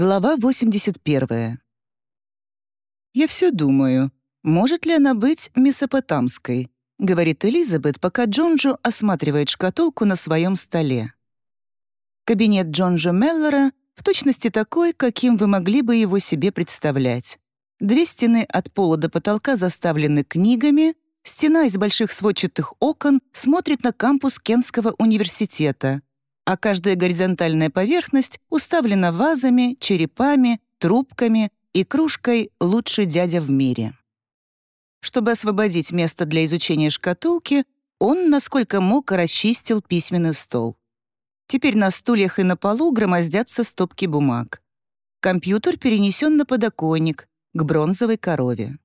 Глава 81. «Я все думаю, может ли она быть месопотамской?» — говорит Элизабет, пока Джонджо осматривает шкатулку на своем столе. Кабинет Джонджо Меллора в точности такой, каким вы могли бы его себе представлять. Две стены от пола до потолка заставлены книгами, стена из больших сводчатых окон смотрит на кампус Кентского университета, а каждая горизонтальная поверхность уставлена вазами, черепами, трубками и кружкой «Лучший дядя в мире». Чтобы освободить место для изучения шкатулки, он, насколько мог, расчистил письменный стол. Теперь на стульях и на полу громоздятся стопки бумаг. Компьютер перенесен на подоконник, к бронзовой корове.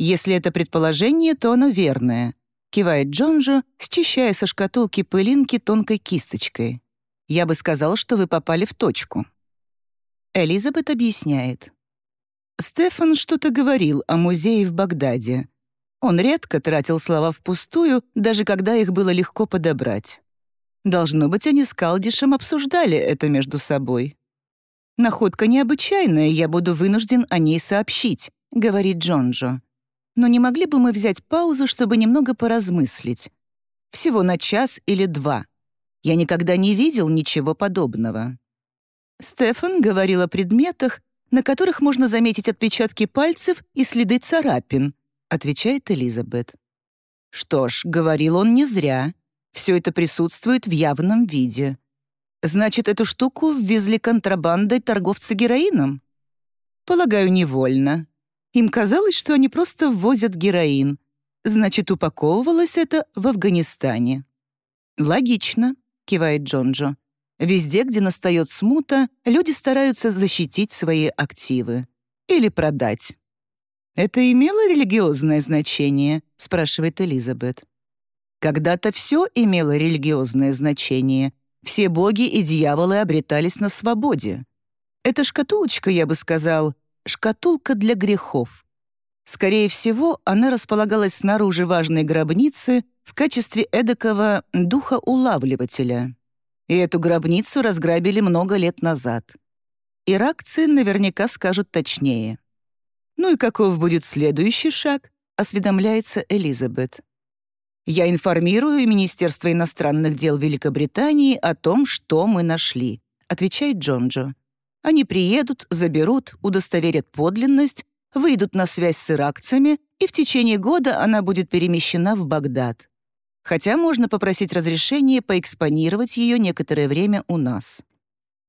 Если это предположение, то оно верное кивает Джонджо, счищая со шкатулки пылинки тонкой кисточкой. «Я бы сказал, что вы попали в точку». Элизабет объясняет. Стефан что-то говорил о музее в Багдаде. Он редко тратил слова впустую, даже когда их было легко подобрать. Должно быть, они с Калдишем обсуждали это между собой. «Находка необычайная, я буду вынужден о ней сообщить», — говорит Джонджо но не могли бы мы взять паузу, чтобы немного поразмыслить? Всего на час или два. Я никогда не видел ничего подобного. Стефан говорил о предметах, на которых можно заметить отпечатки пальцев и следы царапин, отвечает Элизабет. Что ж, говорил он не зря. Все это присутствует в явном виде. Значит, эту штуку ввезли контрабандой торговцы героином? Полагаю, невольно. Им казалось, что они просто ввозят героин. Значит, упаковывалось это в Афганистане. «Логично», — кивает Джонджо. «Везде, где настает смута, люди стараются защитить свои активы. Или продать». «Это имело религиозное значение?» — спрашивает Элизабет. «Когда-то все имело религиозное значение. Все боги и дьяволы обретались на свободе. Эта шкатулочка, я бы сказал, шкатулка для грехов. Скорее всего, она располагалась снаружи важной гробницы в качестве эдакого духа-улавливателя. И эту гробницу разграбили много лет назад. Иракцы наверняка скажут точнее. «Ну и каков будет следующий шаг?» — осведомляется Элизабет. «Я информирую Министерство иностранных дел Великобритании о том, что мы нашли», — отвечает Джонджо. Они приедут, заберут, удостоверят подлинность, выйдут на связь с иракцами, и в течение года она будет перемещена в Багдад. Хотя можно попросить разрешения поэкспонировать ее некоторое время у нас.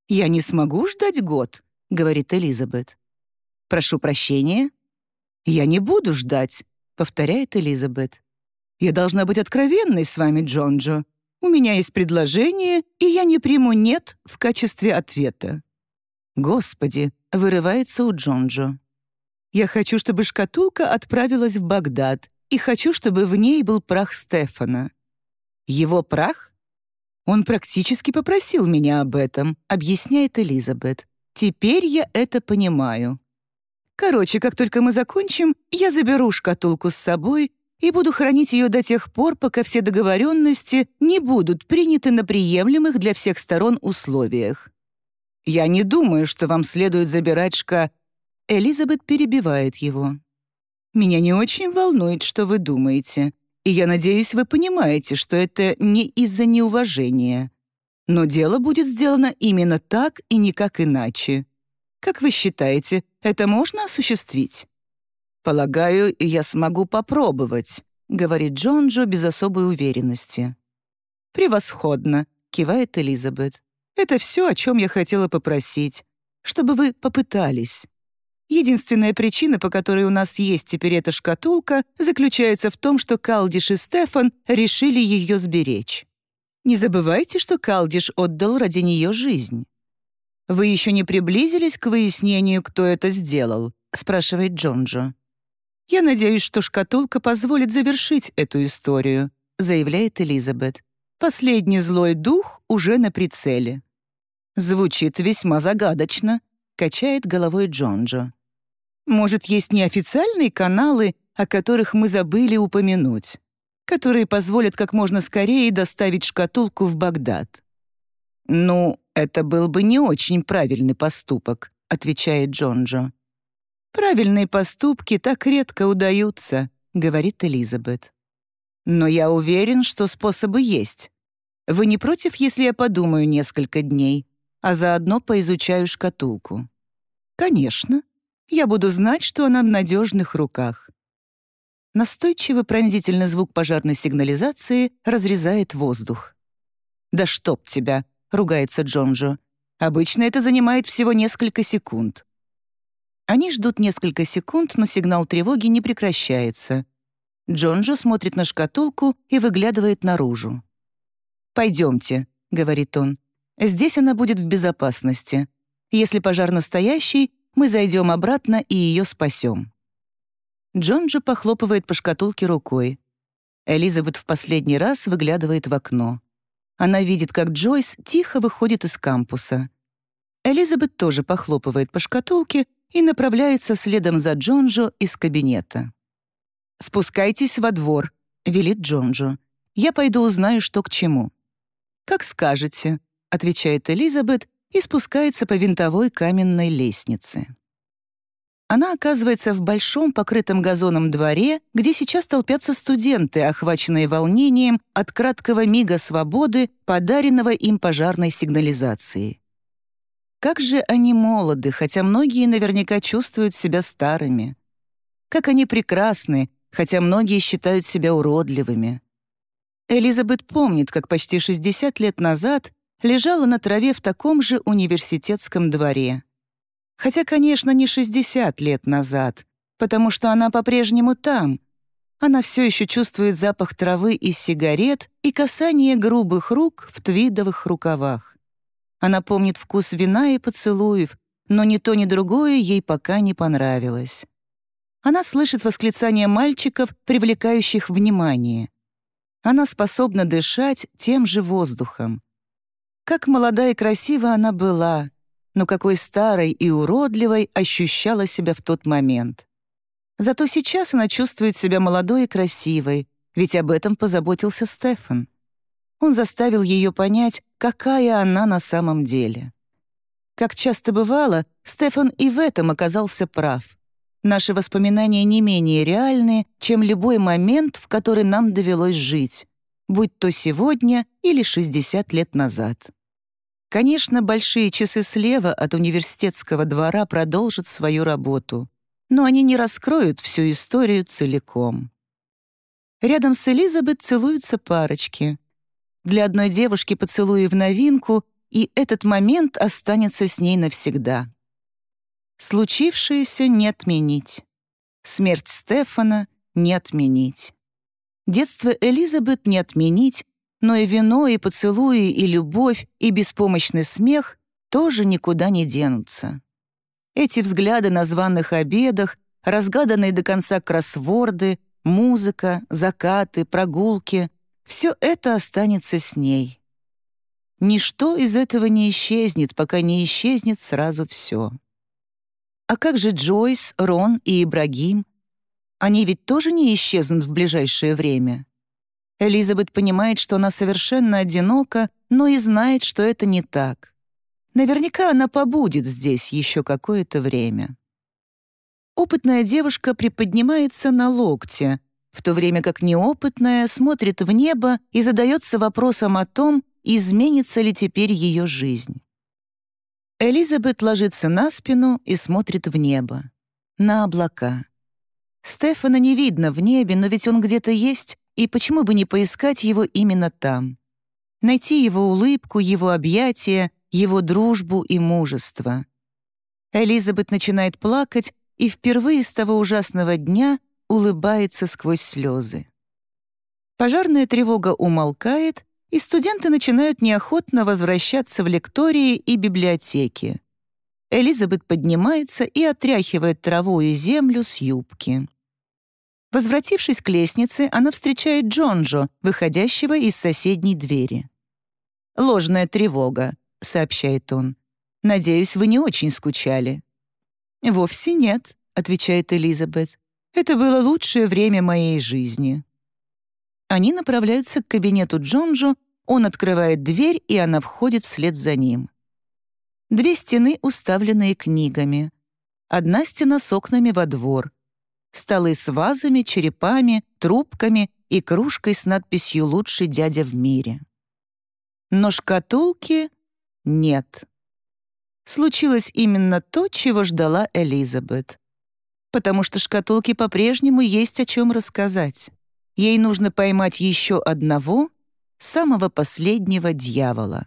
«Я не смогу ждать год», — говорит Элизабет. «Прошу прощения». «Я не буду ждать», — повторяет Элизабет. «Я должна быть откровенной с вами, Джонджо. У меня есть предложение, и я не приму «нет» в качестве ответа. «Господи!» — вырывается у Джонджо. «Я хочу, чтобы шкатулка отправилась в Багдад, и хочу, чтобы в ней был прах Стефана». «Его прах?» «Он практически попросил меня об этом», — объясняет Элизабет. «Теперь я это понимаю». «Короче, как только мы закончим, я заберу шкатулку с собой и буду хранить ее до тех пор, пока все договоренности не будут приняты на приемлемых для всех сторон условиях. «Я не думаю, что вам следует забирать шка...» Элизабет перебивает его. «Меня не очень волнует, что вы думаете, и я надеюсь, вы понимаете, что это не из-за неуважения. Но дело будет сделано именно так и никак иначе. Как вы считаете, это можно осуществить?» «Полагаю, я смогу попробовать», — говорит Джонджо без особой уверенности. «Превосходно», — кивает Элизабет. Это все, о чем я хотела попросить, чтобы вы попытались. Единственная причина, по которой у нас есть теперь эта шкатулка, заключается в том, что Калдиш и Стефан решили ее сберечь. Не забывайте, что Калдиш отдал ради нее жизнь. «Вы еще не приблизились к выяснению, кто это сделал?» — спрашивает Джонджо. «Я надеюсь, что шкатулка позволит завершить эту историю», — заявляет Элизабет. Последний злой дух уже на прицеле. Звучит весьма загадочно, качает головой Джонджо. Может, есть неофициальные каналы, о которых мы забыли упомянуть, которые позволят как можно скорее доставить шкатулку в Багдад. «Ну, это был бы не очень правильный поступок», — отвечает Джонджо. «Правильные поступки так редко удаются», — говорит Элизабет. «Но я уверен, что способы есть. Вы не против, если я подумаю несколько дней, а заодно поизучаю шкатулку?» «Конечно. Я буду знать, что она в надежных руках». Настойчивый пронзительный звук пожарной сигнализации разрезает воздух. «Да чтоб тебя!» — ругается Джонджо. «Обычно это занимает всего несколько секунд». Они ждут несколько секунд, но сигнал тревоги не прекращается. Джонджо смотрит на шкатулку и выглядывает наружу. «Пойдемте», — говорит он. «Здесь она будет в безопасности. Если пожар настоящий, мы зайдем обратно и ее спасем». Джонджо похлопывает по шкатулке рукой. Элизабет в последний раз выглядывает в окно. Она видит, как Джойс тихо выходит из кампуса. Элизабет тоже похлопывает по шкатулке и направляется следом за Джонджо из кабинета. «Спускайтесь во двор», — велит Джонджо. «Я пойду узнаю, что к чему». «Как скажете», — отвечает Элизабет и спускается по винтовой каменной лестнице. Она оказывается в большом покрытом газоном дворе, где сейчас толпятся студенты, охваченные волнением от краткого мига свободы, подаренного им пожарной сигнализацией. Как же они молоды, хотя многие наверняка чувствуют себя старыми. Как они прекрасны, хотя многие считают себя уродливыми. Элизабет помнит, как почти 60 лет назад лежала на траве в таком же университетском дворе. Хотя, конечно, не 60 лет назад, потому что она по-прежнему там. Она все еще чувствует запах травы и сигарет и касание грубых рук в твидовых рукавах. Она помнит вкус вина и поцелуев, но ни то, ни другое ей пока не понравилось. Она слышит восклицания мальчиков, привлекающих внимание. Она способна дышать тем же воздухом. Как молода и красива она была, но какой старой и уродливой ощущала себя в тот момент. Зато сейчас она чувствует себя молодой и красивой, ведь об этом позаботился Стефан. Он заставил ее понять, какая она на самом деле. Как часто бывало, Стефан и в этом оказался прав. Наши воспоминания не менее реальны, чем любой момент, в который нам довелось жить, будь то сегодня или 60 лет назад. Конечно, большие часы слева от университетского двора продолжат свою работу, но они не раскроют всю историю целиком. Рядом с Элизабет целуются парочки. Для одной девушки поцелуи в новинку, и этот момент останется с ней навсегда. Случившееся не отменить. Смерть Стефана не отменить. Детство Элизабет не отменить, но и вино, и поцелуи, и любовь, и беспомощный смех тоже никуда не денутся. Эти взгляды на званых обедах, разгаданные до конца кроссворды, музыка, закаты, прогулки — все это останется с ней. Ничто из этого не исчезнет, пока не исчезнет сразу все. А как же Джойс, Рон и Ибрагим? Они ведь тоже не исчезнут в ближайшее время. Элизабет понимает, что она совершенно одинока, но и знает, что это не так. Наверняка она побудет здесь еще какое-то время. Опытная девушка приподнимается на локте, в то время как неопытная смотрит в небо и задается вопросом о том, изменится ли теперь ее жизнь. Элизабет ложится на спину и смотрит в небо, на облака. Стефана не видно в небе, но ведь он где-то есть, и почему бы не поискать его именно там? Найти его улыбку, его объятия, его дружбу и мужество. Элизабет начинает плакать и впервые с того ужасного дня улыбается сквозь слезы. Пожарная тревога умолкает, и студенты начинают неохотно возвращаться в лектории и библиотеки. Элизабет поднимается и отряхивает траву и землю с юбки. Возвратившись к лестнице, она встречает Джонджо, выходящего из соседней двери. «Ложная тревога», — сообщает он. «Надеюсь, вы не очень скучали». «Вовсе нет», — отвечает Элизабет. «Это было лучшее время моей жизни». Они направляются к кабинету Джонджо, Он открывает дверь, и она входит вслед за ним. Две стены, уставленные книгами. Одна стена с окнами во двор. Столы с вазами, черепами, трубками и кружкой с надписью «Лучший дядя в мире». Но шкатулки нет. Случилось именно то, чего ждала Элизабет. Потому что шкатулке по-прежнему есть о чем рассказать. Ей нужно поймать еще одного, самого последнего дьявола.